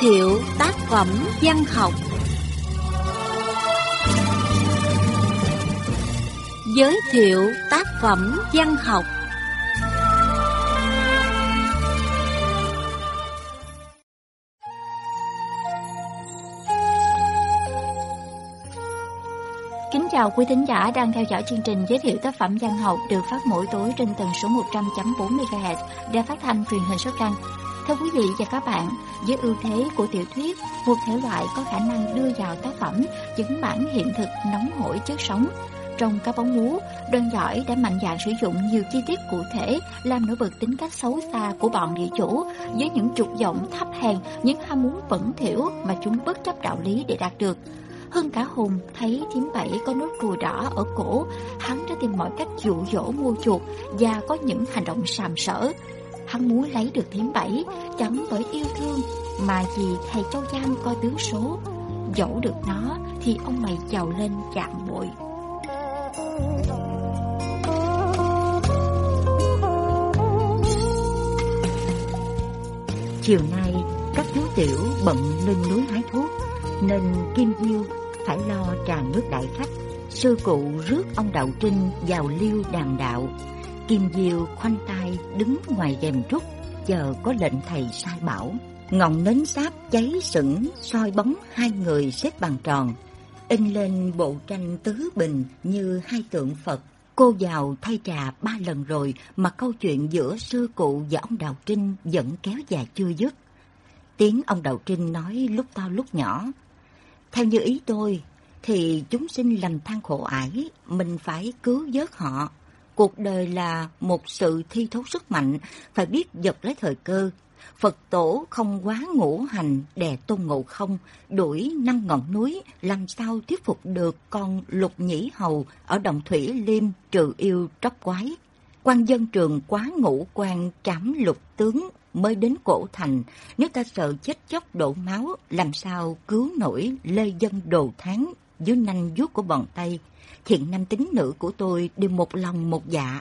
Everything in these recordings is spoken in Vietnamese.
thiệu tác phẩm văn học. Giới thiệu tác phẩm văn học. Kính chào quý thính giả đang theo dõi chương trình giới thiệu tác phẩm văn học được phát mỗi tối trên tần số 100.4 MHz đài phát thanh truyền hình số căng. Thưa quý vị và các bạn, với ưu thế của tiểu thuyết, một thể loại có khả năng đưa vào tác phẩm chứng bản hiện thực nóng hổi chất sống. Trong các bóng múa, đơn giỏi đã mạnh dạn sử dụng nhiều chi tiết cụ thể làm nổi bật tính cách xấu xa của bọn địa chủ với những trục vọng thấp hèn, những ham muốn bẩn thỉu mà chúng bất chấp đạo lý để đạt được. Hơn cả Hùng thấy thím bảy có nốt ruồi đỏ ở cổ, hắn đã tìm mọi cách dụ dỗ mua chuột và có những hành động sàm sỡ. Hắn muốn lấy được điểm bảy, chẳng bởi yêu thương, mà vì thầy Châu Giang coi tướng số. Dẫu được nó thì ông mày chầu lên chạm bội. Chiều nay, các chú tiểu bận lên núi hái thuốc, nên Kim Diêu phải lo tràn nước đại khách. Sư cụ rước ông Đạo Trinh vào liêu đàm đạo. Kim Diêu khoanh tay đứng ngoài rèm trúc, chờ có lệnh thầy sai bảo. Ngọn nến sáp cháy sững soi bóng hai người xếp bằng tròn, in lên bộ tranh tứ bình như hai tượng Phật. Cô vào thay trà ba lần rồi mà câu chuyện giữa sư cụ và ông Đào Trinh vẫn kéo dài chưa dứt. Tiếng ông Đào Trinh nói lúc to lúc nhỏ. Theo như ý tôi, thì chúng sinh lầm than khổ ải, mình phải cứu vớt họ. Cuộc đời là một sự thi thố sức mạnh, phải biết giật lấy thời cơ. Phật tổ không quá ngũ hành đè tôn ngộ không, đuổi năm ngọn núi, làm sao thuyết phục được con lục nhĩ hầu ở đồng thủy liêm trừ yêu tróc quái. quan dân trường quá ngũ quan trảm lục tướng mới đến cổ thành, nếu ta sợ chết chóc đổ máu, làm sao cứu nổi lê dân đồ tháng dưới nanh vuốt của bọn Tây. Thiện nam tính nữ của tôi đều một lòng một dạ.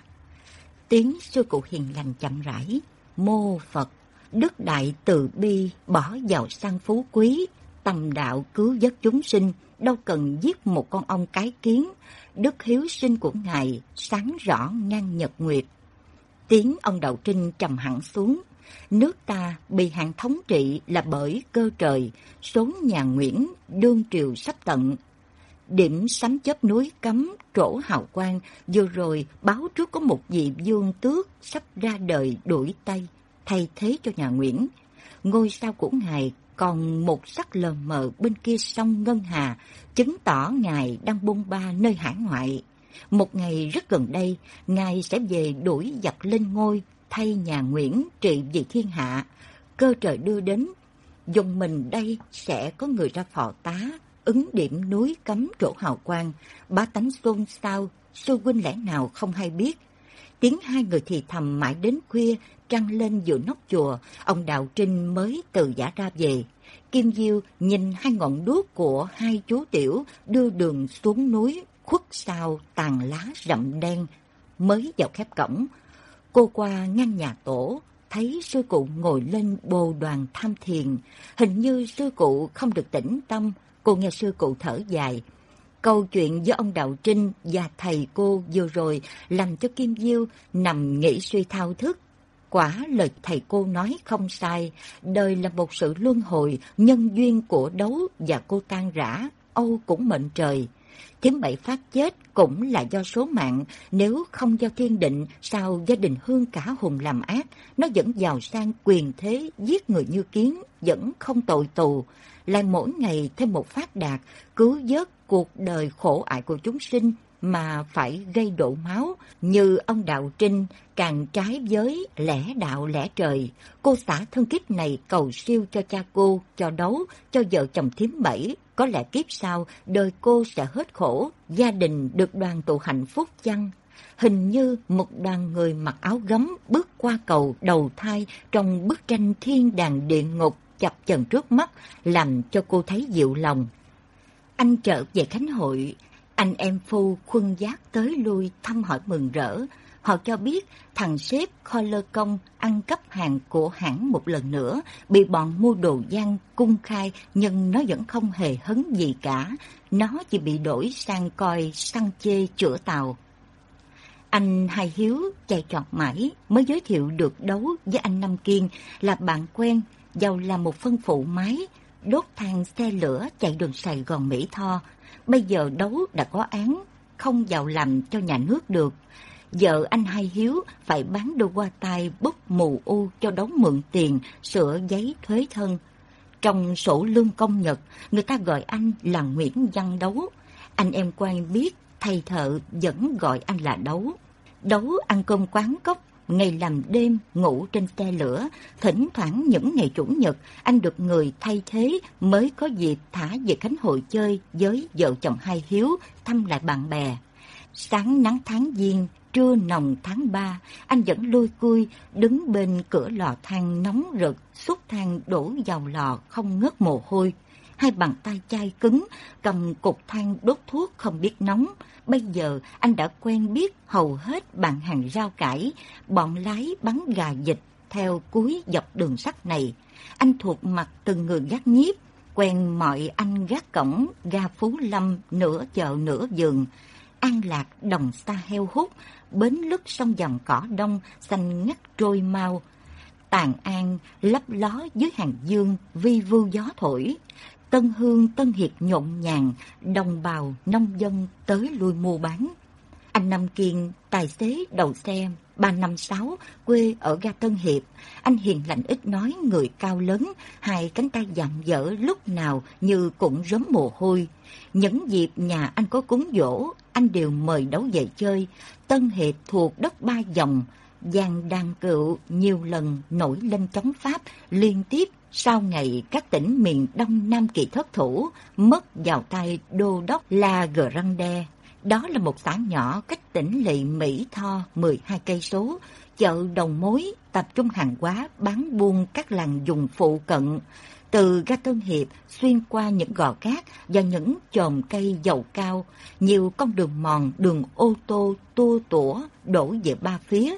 Tiếng sư cụ hiền lành chậm rãi, mô Phật, đức đại từ bi bỏ vào sang phú quý, tầm đạo cứu giấc chúng sinh, đâu cần giết một con ong cái kiến, đức hiếu sinh của Ngài sáng rõ ngang nhật nguyệt. Tiếng ông đầu Trinh trầm hẳn xuống, nước ta bị hạn thống trị là bởi cơ trời, số nhà Nguyễn đương triều sắp tận. Điểm sấm chớp núi cấm trổ hào quang, vừa rồi báo trước có một vị vương tước sắp ra đời đuổi tay thay thế cho nhà Nguyễn. Ngôi sao của ngài còn một sắc lờ mờ bên kia sông Ngân Hà, chứng tỏ ngài đang bôn ba nơi hải ngoại. Một ngày rất gần đây, ngài sẽ về đuổi giặc lên ngôi, thay nhà Nguyễn trị vì thiên hạ. Cơ trời đưa đến, dùng mình đây sẽ có người ra phò tá, ứng điểm núi cấm chỗ hào quang, bá tánh xôn xao, sư huynh lẽ nào không hay biết. Tiếng hai người thì thầm mãi đến khuya, trăng lên giữa nóc chùa, ông Đạo Trinh mới từ giả ra về. Kim Diêu nhìn hai ngọn đuốc của hai chú tiểu đưa đường xuống núi, khuất sau tàn lá rậm đen, mới vào khép cổng. Cô qua ngăn nhà tổ, thấy sư cụ ngồi lên bồ đoàn tham thiền. Hình như sư cụ không được tĩnh tâm, cô nghe sư cụ thở dài. Câu chuyện giữa ông Đạo Trinh và thầy cô vừa rồi làm cho Kim Diêu nằm nghĩ suy thao thức. Quả lời thầy cô nói không sai, đời là một sự luân hồi, nhân duyên của đấu và cô tan rã, Âu cũng mệnh trời. Thiếm bảy phát chết cũng là do số mạng, nếu không do thiên định, sao gia đình Hương cả hùng làm ác, nó vẫn giàu sang quyền thế, giết người như kiến, vẫn không tội tù, lại mỗi ngày thêm một phát đạt, cứu vớt cuộc đời khổ ải của chúng sinh mà phải gây đổ máu như ông Đạo Trinh càng trái với lẽ đạo lẽ trời. Cô xã thân kiếp này cầu siêu cho cha cô, cho đấu, cho vợ chồng thím bảy. Có lẽ kiếp sau đời cô sẽ hết khổ, gia đình được đoàn tụ hạnh phúc chăng? Hình như một đoàn người mặc áo gấm bước qua cầu đầu thai trong bức tranh thiên đàng địa ngục chập chờn trước mắt làm cho cô thấy dịu lòng. Anh trở về Khánh Hội, anh em phu khuân giác tới lui thăm hỏi mừng rỡ. Họ cho biết thằng sếp lơ Công ăn cắp hàng của hãng một lần nữa, bị bọn mua đồ gian cung khai nhưng nó vẫn không hề hấn gì cả. Nó chỉ bị đổi sang coi săn chê chữa tàu. Anh Hai Hiếu chạy trọt mãi mới giới thiệu được đấu với anh Nam Kiên là bạn quen, giàu là một phân phụ máy, đốt than xe lửa chạy đường Sài Gòn Mỹ Tho. Bây giờ đấu đã có án, không giàu làm cho nhà nước được. Vợ anh Hai Hiếu phải bán đôi qua tay bốc mù u cho đấu mượn tiền, sửa giấy thuế thân. Trong sổ lương công nhật, người ta gọi anh là Nguyễn Văn Đấu. Anh em quen biết, thầy thợ vẫn gọi anh là Đấu. Đấu ăn cơm quán cốc, ngày làm đêm ngủ trên xe lửa, thỉnh thoảng những ngày chủ nhật anh được người thay thế mới có dịp thả về Khánh Hội chơi với vợ chồng hai Hiếu thăm lại bạn bè. Sáng nắng tháng giêng, trưa nồng tháng ba, anh vẫn lôi cui đứng bên cửa lò than nóng rực, xúc than đổ vào lò không ngớt mồ hôi. Hai bàn tay chai cứng, cầm cục than đốt thuốc không biết nóng. Bây giờ anh đã quen biết hầu hết bạn hàng rau cải, bọn lái bắn gà dịch theo cuối dọc đường sắt này. Anh thuộc mặt từng người gác nhiếp, quen mọi anh gác cổng, ga Phú Lâm, nửa chợ nửa giường. An lạc đồng xa heo hút, bến lức sông dòng cỏ đông, xanh ngắt trôi mau. Tàn an lấp ló dưới hàng dương, vi vưu gió thổi. Tân Hương, Tân Hiệp nhộn nhàng, đồng bào, nông dân tới lui mua bán. Anh Năm Kiên, tài xế đầu xe, ba năm sáu, quê ở ga Tân Hiệp. Anh hiền lành ít nói, người cao lớn, hai cánh tay dặm dở lúc nào như cũng rớm mồ hôi. Những dịp nhà anh có cúng dỗ, anh đều mời đấu về chơi. Tân Hiệp thuộc đất ba dòng, Giang Đan Cựu nhiều lần nổi lên chống Pháp liên tiếp sau ngày các tỉnh miền Đông Nam Kỳ thất thủ, mất vào tay đô đốc La Grande. Đó là một xã nhỏ cách tỉnh lỵ Mỹ Tho 12 cây số, chợ đầu mối tập trung hàng hóa bán buôn các làng dùng phụ cận. Từ ga Tân Hiệp xuyên qua những gò cát và những chòm cây dầu cao, nhiều con đường mòn, đường ô tô tua tủa đổ về ba phía,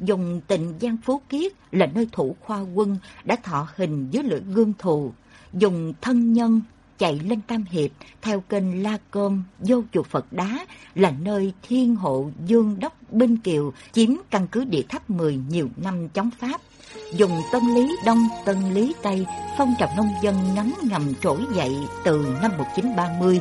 dùng tình Giang Phú Kiết là nơi thủ khoa quân đã thọ hình dưới lưỡi gương thù, dùng thân nhân chạy lên Tam Hiệp theo kênh La Cơm vô chùa Phật Đá là nơi thiên hộ Dương Đốc Binh Kiều chiếm căn cứ địa tháp 10 nhiều năm chống Pháp. Dùng Tân Lý Đông, Tân Lý Tây, phong trào nông dân ngắn ngầm trỗi dậy từ năm 1930.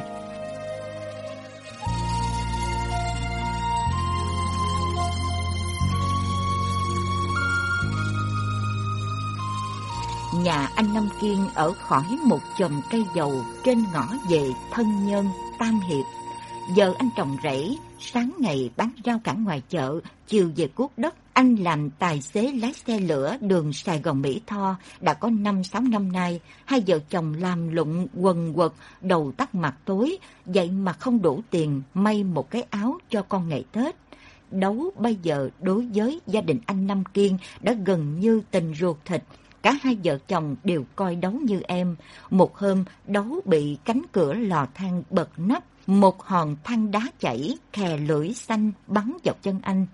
Nhà anh Năm Kiên ở khỏi một chòm cây dầu trên ngõ về Thân Nhân, Tam Hiệp. Giờ anh trồng rẫy, sáng ngày bán rau cản ngoài chợ, chiều về cuốc đất. Anh làm tài xế lái xe lửa đường Sài Gòn Mỹ Tho đã có 5-6 năm nay. Hai vợ chồng làm lụng quần quật, đầu tắt mặt tối, vậy mà không đủ tiền may một cái áo cho con ngày Tết đấu bây giờ đối với gia đình anh Năm Kiên đã gần như tình ruột thịt. Cả hai vợ chồng đều coi đấu như em. Một hôm, đấu bị cánh cửa lò than bật nắp. Một hòn than đá chảy, khè lưỡi xanh bắn vào chân anh.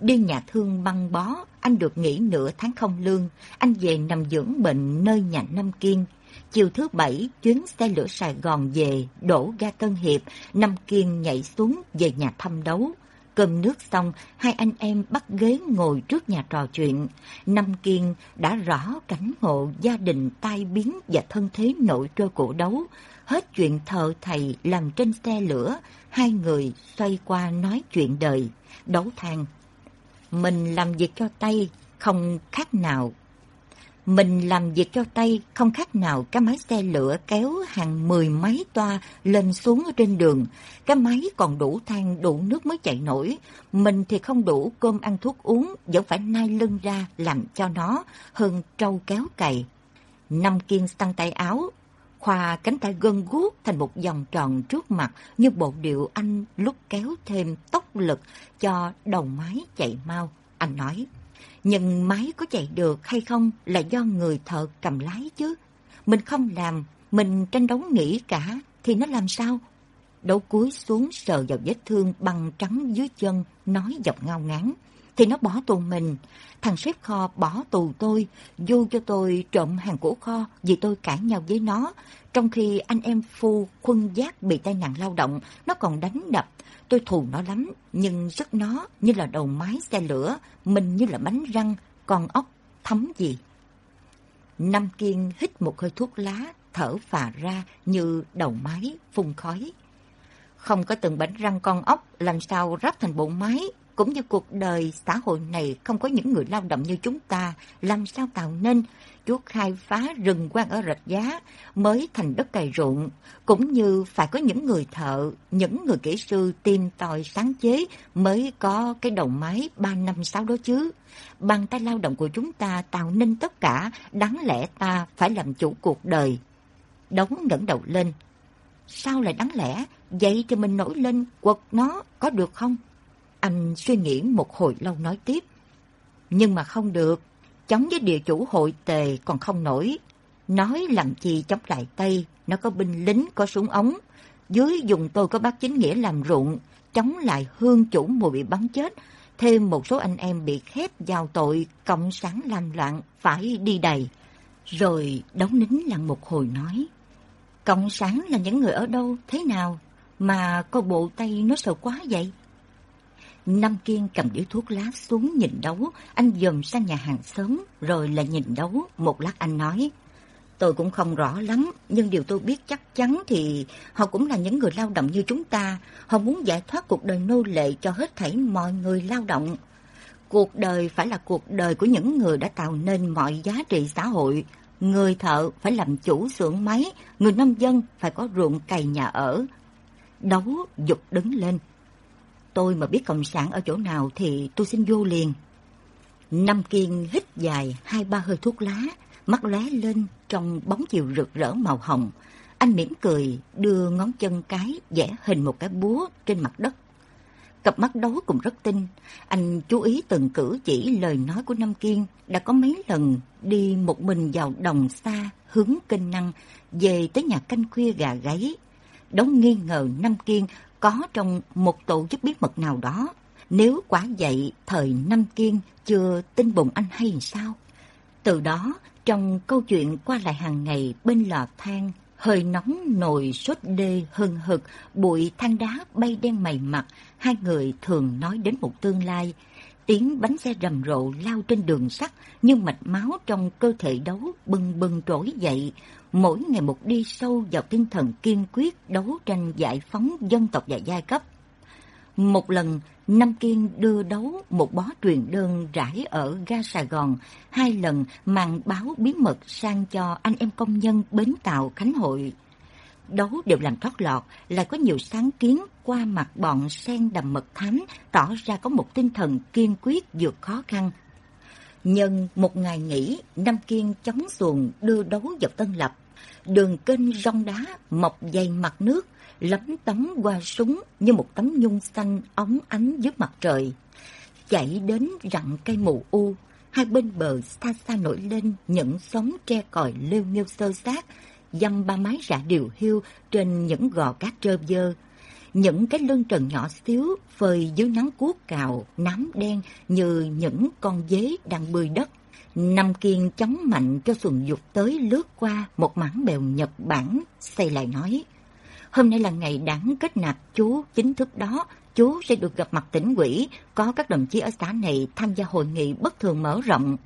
Đi nhà thương băng bó, anh được nghỉ nửa tháng không lương. Anh về nằm dưỡng bệnh nơi nhà Năm Kiên. Chiều thứ bảy, chuyến xe lửa Sài Gòn về, đổ ga Tân Hiệp, Năm Kiên nhảy xuống về nhà thăm đấu. Cơm nước xong, hai anh em bắt ghế ngồi trước nhà trò chuyện. Năm Kiên đã rõ cảnh ngộ gia đình tai biến và thân thế nội trôi cổ đấu. Hết chuyện thợ thầy làm trên xe lửa, hai người xoay qua nói chuyện đời. Đấu than, mình làm việc cho tay không khác nào mình làm việc cho tay không khác nào cái máy xe lửa kéo hàng mười máy toa lên xuống ở trên đường. Cái máy còn đủ than đủ nước mới chạy nổi. Mình thì không đủ cơm ăn thuốc uống, vẫn phải nai lưng ra làm cho nó hơn trâu kéo cày. Năm kiên tăng tay áo, khoa cánh tay gân guốc thành một vòng tròn trước mặt như bộ điệu anh lúc kéo thêm tốc lực cho đầu máy chạy mau. Anh nói. Nhưng máy có chạy được hay không là do người thợ cầm lái chứ. Mình không làm, mình tranh đấu nghĩ cả, thì nó làm sao? Đấu cúi xuống sờ vào vết thương băng trắng dưới chân, nói giọng ngao ngán. Thì nó bỏ tù mình. Thằng sếp kho bỏ tù tôi, vô cho tôi trộm hàng của kho vì tôi cãi nhau với nó. Trong khi anh em phu khuân giác bị tai nạn lao động, nó còn đánh đập. Tôi thù nó lắm, nhưng sức nó như là đầu máy xe lửa, mình như là bánh răng, con ốc thấm gì. Nam Kiên hít một hơi thuốc lá, thở phà ra như đầu máy phun khói. Không có từng bánh răng con ốc, làm sao ráp thành bộ máy, cũng như cuộc đời xã hội này không có những người lao động như chúng ta, làm sao tạo nên Chúa khai phá rừng quan ở rạch giá mới thành đất cày ruộng, cũng như phải có những người thợ, những người kỹ sư tìm tòi sáng chế mới có cái đầu máy ba năm sáu đó chứ. Bàn tay lao động của chúng ta tạo nên tất cả, đáng lẽ ta phải làm chủ cuộc đời. Đống ngẩng đầu lên. Sao lại đáng lẽ? Vậy thì mình nổi lên quật nó có được không? Anh suy nghĩ một hồi lâu nói tiếp. Nhưng mà không được, chống với địa chủ hội tề còn không nổi. Nói làm chi chống lại Tây, nó có binh lính, có súng ống. Dưới dùng tôi có bác chính nghĩa làm ruộng, chống lại hương chủ mùa bị bắn chết. Thêm một số anh em bị khép vào tội cộng sản làm loạn, phải đi đầy. Rồi đóng nín lặng một hồi nói. Cộng sản là những người ở đâu, thế nào? Mà có bộ tay nó sợ quá vậy? Nam Kiên cầm điếu thuốc lá xuống nhìn đấu, anh dòm sang nhà hàng sớm, rồi lại nhìn đấu. Một lát anh nói, tôi cũng không rõ lắm, nhưng điều tôi biết chắc chắn thì họ cũng là những người lao động như chúng ta. Họ muốn giải thoát cuộc đời nô lệ cho hết thảy mọi người lao động. Cuộc đời phải là cuộc đời của những người đã tạo nên mọi giá trị xã hội. Người thợ phải làm chủ xưởng máy, người nông dân phải có ruộng cày nhà ở. Đấu dục đứng lên, tôi mà biết cộng sản ở chỗ nào thì tôi xin vô liền. Năm Kiên hít dài hai ba hơi thuốc lá, mắt lóe lên trong bóng chiều rực rỡ màu hồng. Anh mỉm cười, đưa ngón chân cái vẽ hình một cái búa trên mặt đất. Cặp mắt đó cũng rất tinh. Anh chú ý từng cử chỉ lời nói của Nam Kiên đã có mấy lần đi một mình vào đồng xa hướng kênh năng về tới nhà canh khuya gà gáy. Đấu nghi ngờ Nam Kiên có trong một tổ chức bí mật nào đó. Nếu quả vậy, thời Năm Kiên chưa tin bụng anh hay sao? Từ đó, trong câu chuyện qua lại hàng ngày bên lò than, hơi nóng nồi sốt đê hừng hực, bụi than đá bay đen mày mặt, hai người thường nói đến một tương lai. Tiếng bánh xe rầm rộ lao trên đường sắt, nhưng mạch máu trong cơ thể đấu bừng bừng trỗi dậy, mỗi ngày một đi sâu vào tinh thần kiên quyết đấu tranh giải phóng dân tộc và giai cấp. Một lần, Nam Kiên đưa đấu một bó truyền đơn rải ở ga Sài Gòn, hai lần mang báo bí mật sang cho anh em công nhân bến tàu Khánh Hội. Đấu đều làm thoát lọt, lại có nhiều sáng kiến qua mặt bọn sen đầm mật thám, tỏ ra có một tinh thần kiên quyết vượt khó khăn. Nhân một ngày nghỉ, Nam Kiên chống xuồng đưa đấu dọc Tân Lập. Đường kênh rong đá mọc dày mặt nước, lấm tấm qua súng như một tấm nhung xanh óng ánh dưới mặt trời. Chạy đến rặng cây mù u, hai bên bờ xa xa nổi lên những sóng tre còi lêu nghêu sơ sát, dăm ba mái rạ điều hiu trên những gò cát trơ dơ. Những cái lưng trần nhỏ xíu phơi dưới nắng cuốc cào, nám đen như những con dế đang bơi đất. Năm Kiên chống mạnh cho xuồng dục tới lướt qua một mảng bèo Nhật Bản, xây lại nói. Hôm nay là ngày đáng kết nạp chú chính thức đó, chú sẽ được gặp mặt tỉnh quỹ, có các đồng chí ở xã này tham gia hội nghị bất thường mở rộng.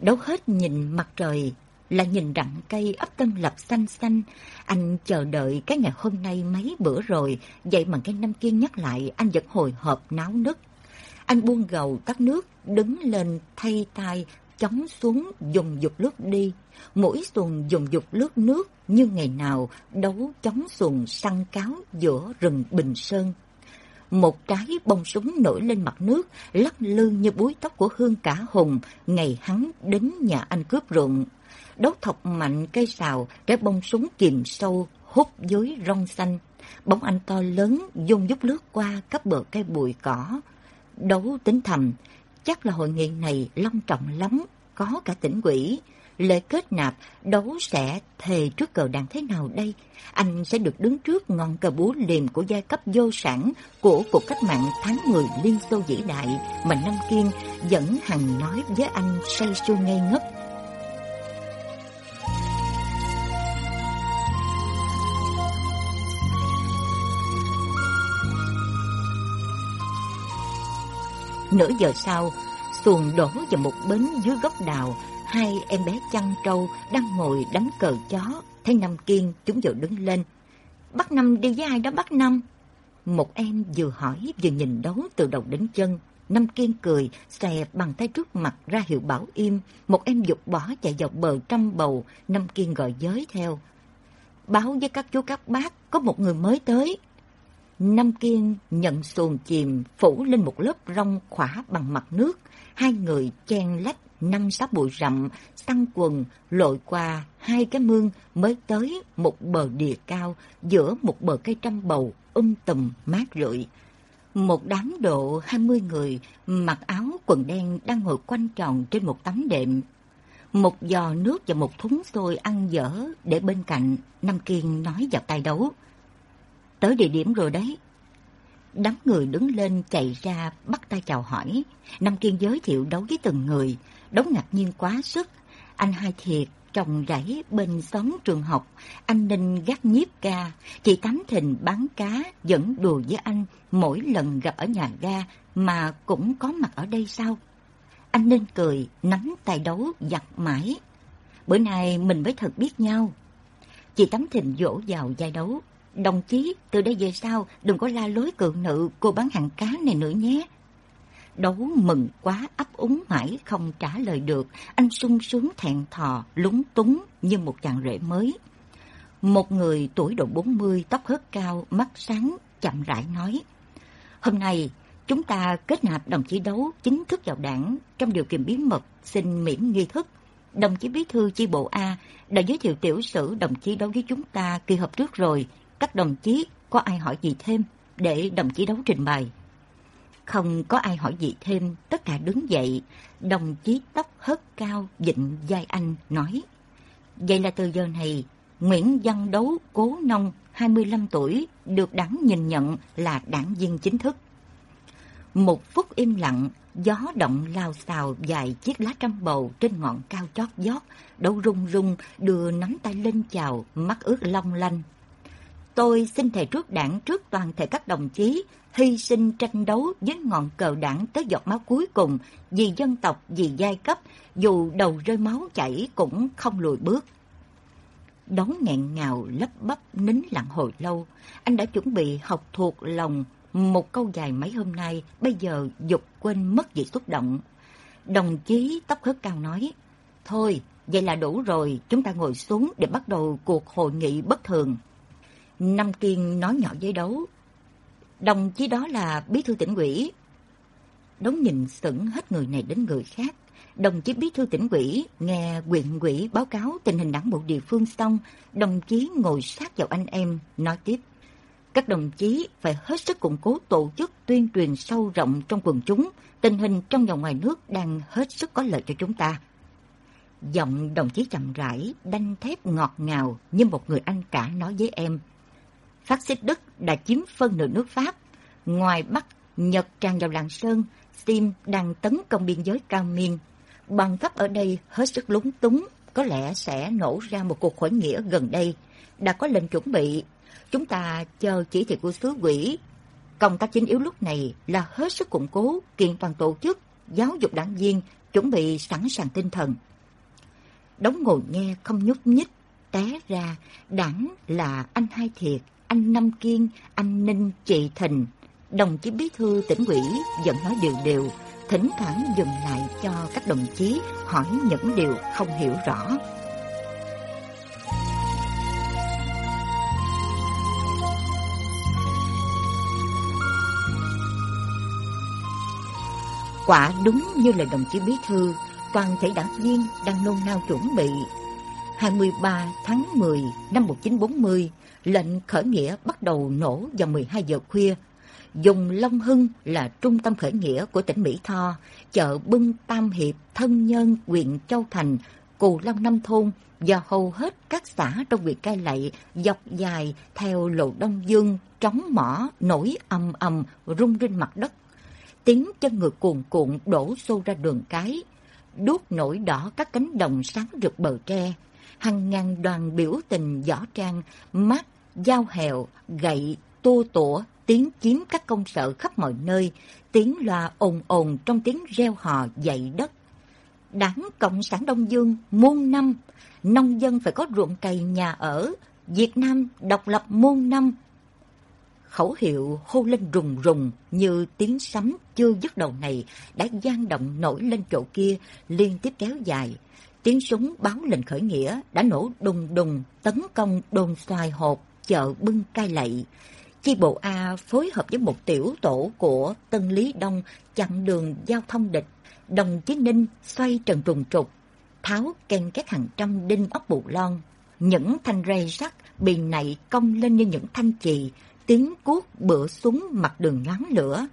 Đấu hết nhìn mặt trời, là nhìn rặng cây ấp tân lập xanh xanh. Anh chờ đợi cái ngày hôm nay mấy bữa rồi, vậy mà cái năm kia nhắc lại anh vẫn hồi hộp náo nức. Anh buông gầu tắt nước, đứng lên thay tay, chống xuống dùng dục lướt đi. Mỗi xuồng dùng dục lướt nước như ngày nào đấu chống xuồng săn cáo giữa rừng Bình Sơn. Một trái bông súng nổi lên mặt nước, lắc lư như búi tóc của Hương Cả Hùng, ngày hắn đến nhà anh cướp ruộng. Đấu thọc mạnh cây sào để bông súng chìm sâu, hút dưới rong xanh. Bóng anh to lớn, dung dút lướt qua các bờ cây bụi cỏ. Đấu tính thầm, chắc là hội nghị này long trọng lắm, có cả tỉnh quỷ. lễ kết nạp, đấu sẽ thề trước cờ đảng thế nào đây? Anh sẽ được đứng trước ngọn cờ búa liềm của giai cấp vô sản của cuộc cách mạng tháng 10 Liên Xô vĩ đại mà Nam Kiên vẫn hằng nói với anh say sưa ngây ngất. Nửa giờ sau, xuồng đổ vào một bến dưới gốc đào, hai em bé chăn trâu đang ngồi đánh cờ chó. Thấy Năm Kiên, chúng vừa đứng lên. Bắt Năm đi với ai đó bắt Năm? Một em vừa hỏi vừa nhìn đấu từ đầu đến chân. Năm Kiên cười, xè bằng tay trước mặt ra hiệu bảo im. Một em dục bỏ chạy dọc bờ trăm bầu. Năm Kiên gọi giới theo. Báo với các chú các bác, có một người mới tới. Năm Kiên nhận xuồng chìm phủ lên một lớp rong khỏa bằng mặt nước. Hai người chen lách năm sáu bụi rậm, tăng quần, lội qua hai cái mương mới tới một bờ địa cao giữa một bờ cây trăm bầu um tùm mát rượi. Một đám độ hai mươi người mặc áo quần đen đang ngồi quanh tròn trên một tấm đệm. Một giò nước và một thúng xôi ăn dở để bên cạnh, Nam Kiên nói vào tay đấu. Tới địa điểm rồi đấy. Đám người đứng lên chạy ra bắt tay chào hỏi. Nam Kiên giới thiệu đấu với từng người. Đấu ngạc nhiên quá sức. Anh hai thiệt trồng rẫy bên xóm trường học, anh Ninh gác nhiếp ca, chị Tám Thình bán cá dẫn đùa với anh mỗi lần gặp ở nhà ga mà cũng có mặt ở đây sao? Anh Ninh cười, nắm tay đấu giặt mãi. Bữa nay mình mới thật biết nhau. Chị Tám Thình vỗ vào vai đấu, Đồng chí, từ đây về sau, đừng có la lối cự nữ cô bán hàng cá này nữa nhé. Đấu mừng quá ấp úng mãi không trả lời được, anh sung sướng thẹn thò, lúng túng như một chàng rể mới. Một người tuổi độ 40, tóc hớt cao, mắt sáng, chậm rãi nói. Hôm nay, chúng ta kết nạp đồng chí đấu chính thức vào đảng trong điều kiện bí mật xin miễn nghi thức. Đồng chí bí thư chi bộ A đã giới thiệu tiểu sử đồng chí đấu với chúng ta kỳ họp trước rồi, các đồng chí có ai hỏi gì thêm để đồng chí đấu trình bày? Không có ai hỏi gì thêm, tất cả đứng dậy. Đồng chí tóc hớt cao, dịnh vai anh, nói. Vậy là từ giờ này, Nguyễn Văn Đấu Cố Nông, 25 tuổi, được đảng nhìn nhận là đảng viên chính thức. Một phút im lặng, gió động lao xào dài chiếc lá trăm bầu trên ngọn cao chót vót, đấu rung rung đưa nắm tay lên chào, mắt ướt long lanh, Tôi xin thề trước đảng trước toàn thể các đồng chí hy sinh tranh đấu với ngọn cờ đảng tới giọt máu cuối cùng vì dân tộc, vì giai cấp, dù đầu rơi máu chảy cũng không lùi bước. Đón nghẹn ngào lấp bắp nín lặng hồi lâu, anh đã chuẩn bị học thuộc lòng một câu dài mấy hôm nay, bây giờ dục quên mất gì xúc động. Đồng chí tóc hớt cao nói, Thôi, vậy là đủ rồi, chúng ta ngồi xuống để bắt đầu cuộc hội nghị bất thường. Năm Kiên nói nhỏ với đấu. Đồng chí đó là bí thư tỉnh ủy. Đấu nhìn sững hết người này đến người khác. Đồng chí bí thư tỉnh ủy nghe quyện ủy báo cáo tình hình đảng bộ địa phương xong, đồng chí ngồi sát vào anh em, nói tiếp. Các đồng chí phải hết sức củng cố tổ chức tuyên truyền sâu rộng trong quần chúng, tình hình trong và ngoài nước đang hết sức có lợi cho chúng ta. Giọng đồng chí chậm rãi, đanh thép ngọt ngào như một người anh cả nói với em phát xít Đức đã chiếm phân nửa nước Pháp. Ngoài Bắc, Nhật tràn vào Lạng Sơn, Sim đang tấn công biên giới cao miên. Bằng Pháp ở đây hết sức lúng túng, có lẽ sẽ nổ ra một cuộc khởi nghĩa gần đây. Đã có lệnh chuẩn bị, chúng ta chờ chỉ thị của sứ quỷ. Công tác chính yếu lúc này là hết sức củng cố, kiện toàn tổ chức, giáo dục đảng viên, chuẩn bị sẵn sàng tinh thần. Đóng ngồi nghe không nhúc nhích, té ra đảng là anh hai thiệt, anh Năm Kiên, anh Ninh, chị Thình. Đồng chí bí thư tỉnh ủy vẫn nói đều đều, thỉnh thoảng dừng lại cho các đồng chí hỏi những điều không hiểu rõ. Quả đúng như là đồng chí bí thư, toàn thể đảng viên đang nôn nao chuẩn bị. 23 tháng 10 năm 1940, lệnh khởi nghĩa bắt đầu nổ vào 12 giờ khuya. Dùng Long Hưng là trung tâm khởi nghĩa của tỉnh Mỹ Tho, chợ bưng Tam Hiệp, Thân Nhân, huyện Châu Thành Cù Long Năm Thôn và hầu hết các xã trong huyện Cai Lậy dọc dài theo lộ Đông Dương trống mỏ nổi ầm ầm rung rinh mặt đất. Tiếng chân ngựa cuồn cuộn đổ xô ra đường cái, đuốc nổi đỏ các cánh đồng sáng rực bờ tre. Hàng ngàn đoàn biểu tình võ trang, mát dao hèo, gậy, tua tủa, tiếng chiếm các công sở khắp mọi nơi, tiếng loa ồn ồn trong tiếng reo hò dậy đất. Đảng Cộng sản Đông Dương muôn năm, nông dân phải có ruộng cày nhà ở, Việt Nam độc lập muôn năm. Khẩu hiệu hô lên rùng rùng như tiếng sấm chưa dứt đầu này đã gian động nổi lên chỗ kia liên tiếp kéo dài. Tiếng súng báo lệnh khởi nghĩa đã nổ đùng đùng tấn công đồn xoài hộp chợ bưng cai lậy. Chi bộ A phối hợp với một tiểu tổ của Tân Lý Đông chặn đường giao thông địch. Đồng Chí Ninh xoay trần trùng trục, tháo ken các hàng trăm đinh ốc bù lon. Những thanh rây sắt bị nảy cong lên như những thanh chì, tiếng cuốc bựa xuống mặt đường ngắn lửa,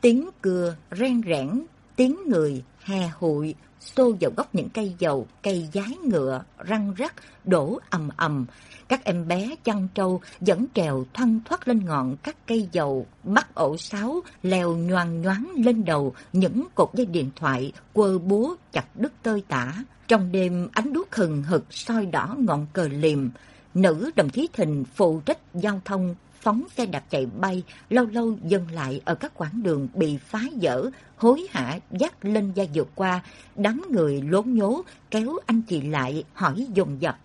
tiếng cưa ren rẽn, tiếng người hè hụi xô vào gốc những cây dầu, cây giái ngựa, răng rắc, đổ ầm ầm. Các em bé chăn trâu dẫn trèo thoăn thoát lên ngọn các cây dầu, bắt ổ sáo, leo nhoang nhoáng lên đầu những cột dây điện thoại, quơ búa chặt đứt tơi tả. Trong đêm ánh đuốc hừng hực soi đỏ ngọn cờ liềm, nữ đồng chí Thình phụ trách giao thông phóng xe đạp chạy bay, lâu lâu dừng lại ở các quãng đường bị phá dở, hối hả dắt lên da vượt qua, đám người lốn nhố kéo anh chị lại hỏi dồn dập.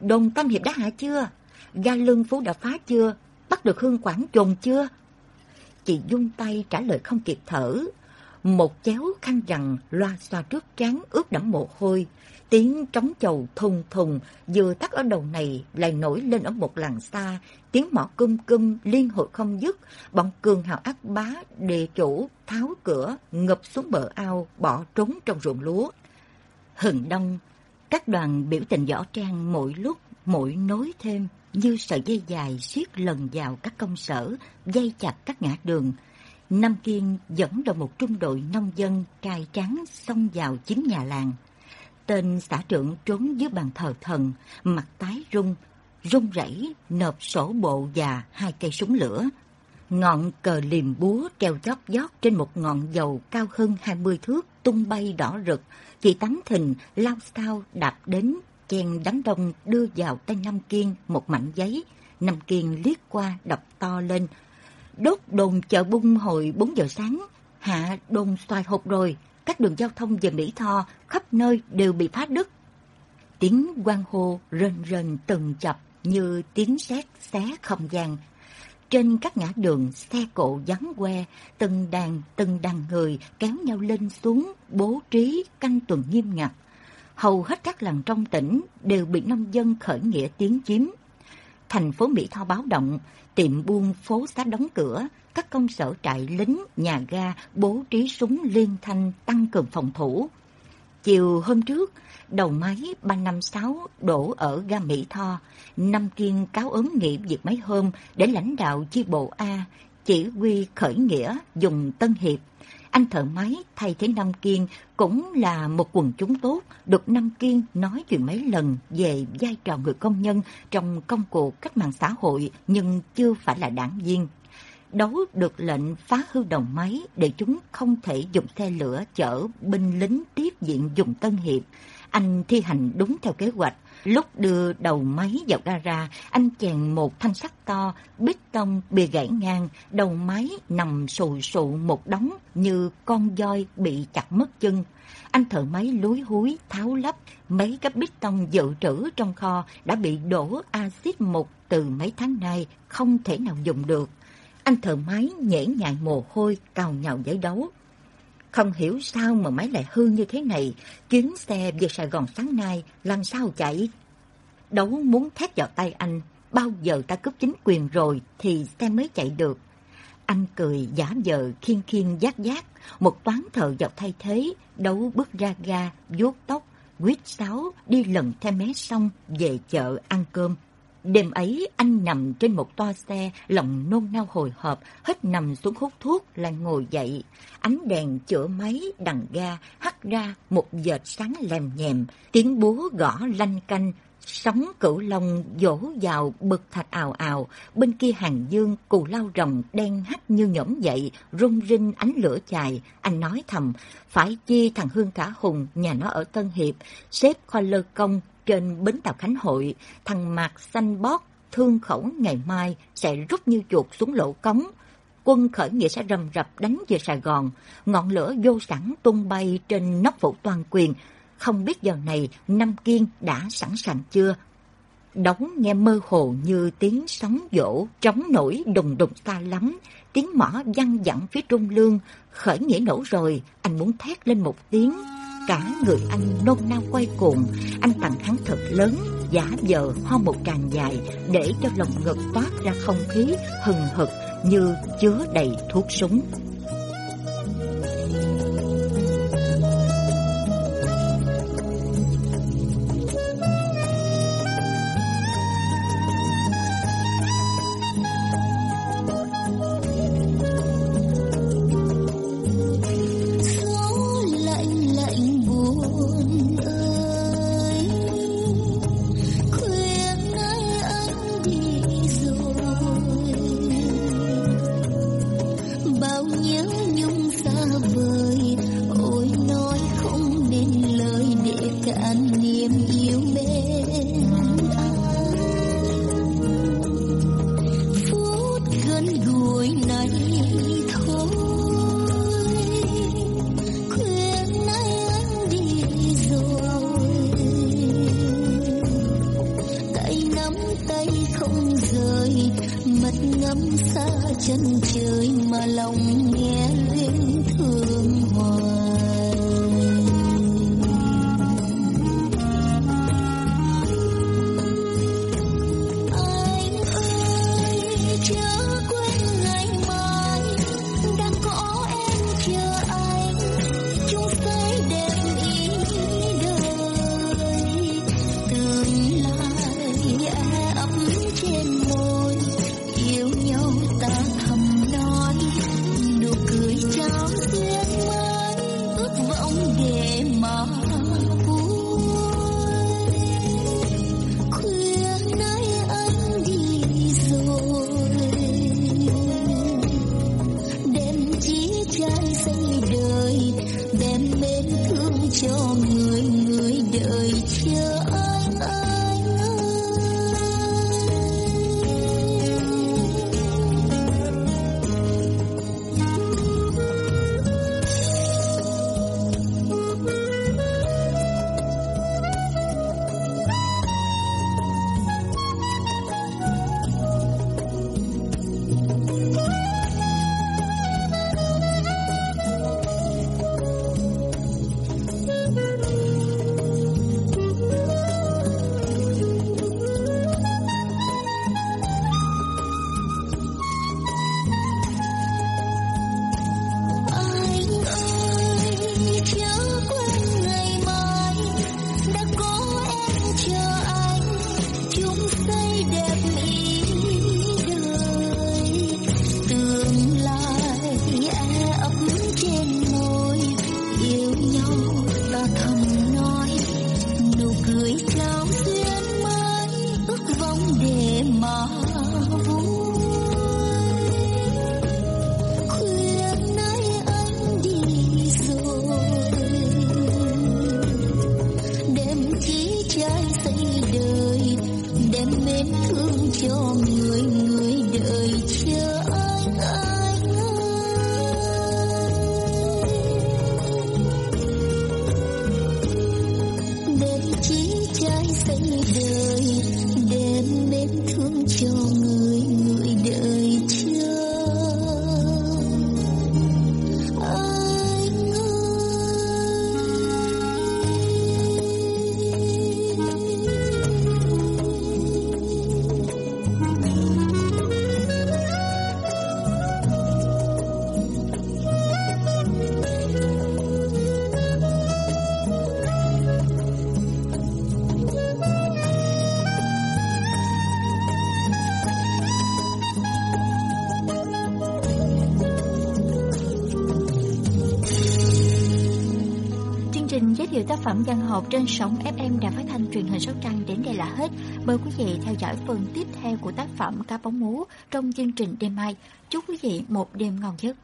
Đồng tam Hiệp đã hạ chưa? Ga lương phú đã phá chưa? Bắt được Hương Quảng trồn chưa? Chị dung tay trả lời không kịp thở. Một chéo khăn rằng loa xoa trước trán ướt đẫm mồ hôi. Tiếng trống chầu thùng thùng vừa tắt ở đầu này lại nổi lên ở một làng xa. Tiếng mỏ cơm cơm liên hồi không dứt. Bọn cường hào ác bá, đề chủ, tháo cửa, ngập xuống bờ ao, bỏ trốn trong ruộng lúa. Hừng đông, các đoàn biểu tình võ trang mỗi lúc mỗi nối thêm như sợi dây dài siết lần vào các công sở, dây chặt các ngã đường. Nam Kiên dẫn đầu một trung đội nông dân cai trắng xông vào chính nhà làng. Tên xã trưởng trốn dưới bàn thờ thần, mặt tái rung, rung rẩy nộp sổ bộ và hai cây súng lửa. Ngọn cờ liềm búa treo chót vót trên một ngọn dầu cao hơn hai mươi thước tung bay đỏ rực. Chị Tắm Thình lao sao đạp đến, chen đám đông đưa vào tay Nam Kiên một mảnh giấy. Nam Kiên liếc qua đọc to lên. Đốt đồn chợ bung hồi 4 giờ sáng, hạ đồn xoài hộp rồi, các đường giao thông về Mỹ Tho khắp nơi đều bị phá đứt. Tiếng quan hô rền rền từng chập như tiếng sét xé không gian. Trên các ngã đường, xe cộ vắng que, từng đàn, từng đàn người kéo nhau lên xuống, bố trí, canh tuần nghiêm ngặt. Hầu hết các làng trong tỉnh đều bị nông dân khởi nghĩa tiến chiếm. Thành phố Mỹ Tho báo động, tiệm buôn phố xá đóng cửa, các công sở trại lính, nhà ga bố trí súng liên thanh tăng cường phòng thủ. Chiều hôm trước, đầu máy 356 đổ ở ga Mỹ Tho, Năm Kiên cáo ốm nghỉ việc mấy hôm để lãnh đạo chi bộ A chỉ huy khởi nghĩa dùng Tân Hiệp. Anh thợ máy thay thế nam Kiên cũng là một quần chúng tốt, được nam Kiên nói chuyện mấy lần về vai trò người công nhân trong công cuộc cách mạng xã hội nhưng chưa phải là đảng viên đấu được lệnh phá hư đồng máy để chúng không thể dùng xe lửa chở binh lính tiếp diện dùng Tân Hiệp. Anh thi hành đúng theo kế hoạch. Lúc đưa đầu máy vào gara, anh chèn một thanh sắt to, bít tông bị gãy ngang, đầu máy nằm sù sụ một đống như con voi bị chặt mất chân. Anh thợ máy lúi húi tháo lắp mấy cái bít tông dự trữ trong kho đã bị đổ axit một từ mấy tháng nay, không thể nào dùng được. Anh thợ máy nhễ nhại mồ hôi, cào nhào giấy đấu. Không hiểu sao mà máy lại hư như thế này, chuyến xe về Sài Gòn sáng nay làm sao chạy? Đấu muốn thét vào tay anh, bao giờ ta cướp chính quyền rồi thì xe mới chạy được. Anh cười giả vờ khiên khiên giác giác, một toán thợ vào thay thế, đấu bước ra ga, vuốt tóc, quýt sáo, đi lần theo mé sông về chợ ăn cơm. Đêm ấy anh nằm trên một toa xe, lòng nôn nao hồi hộp, hết nằm xuống hút thuốc lại ngồi dậy. Ánh đèn chữa máy đằng ga hắt ra một vệt sáng lèm nhèm, tiếng búa gõ lanh canh, sóng cửu long dỗ vào bực thạch ào ào, bên kia hàng dương cù lao rồng đen hắt như nhổm dậy, rung rinh ánh lửa chài. Anh nói thầm, phải chi thằng Hương Cả Hùng, nhà nó ở Tân Hiệp, xếp kho lơ công trên bến tàu Khánh Hội, thằng Mạc xanh bót, thương khẩu ngày mai sẽ rút như chuột xuống lỗ cống quân khởi nghĩa sẽ rầm rập đánh về Sài Gòn, ngọn lửa vô sẵn tung bay trên nóc phủ toàn quyền. Không biết giờ này Nam Kiên đã sẵn sàng chưa? Đóng nghe mơ hồ như tiếng sóng vỗ, trống nổi đùng đùng xa lắm. Tiếng mỏ văng vẳng phía trung lương, khởi nghĩa nổ rồi, anh muốn thét lên một tiếng. Cả người anh nôn nao quay cuồng, anh tặng hắn thật lớn, giả vờ ho một tràng dài để cho lòng ngực toát ra không khí hừng hực như chứa đầy thuốc súng. nhớ nhung trên sóng FM Đài Phát thanh truyền hình Sóc Trăng đến đây là hết. Mời quý vị theo dõi phần tiếp theo của tác phẩm Cá bóng múa trong chương trình đêm mai. Chúc quý vị một đêm ngon giấc.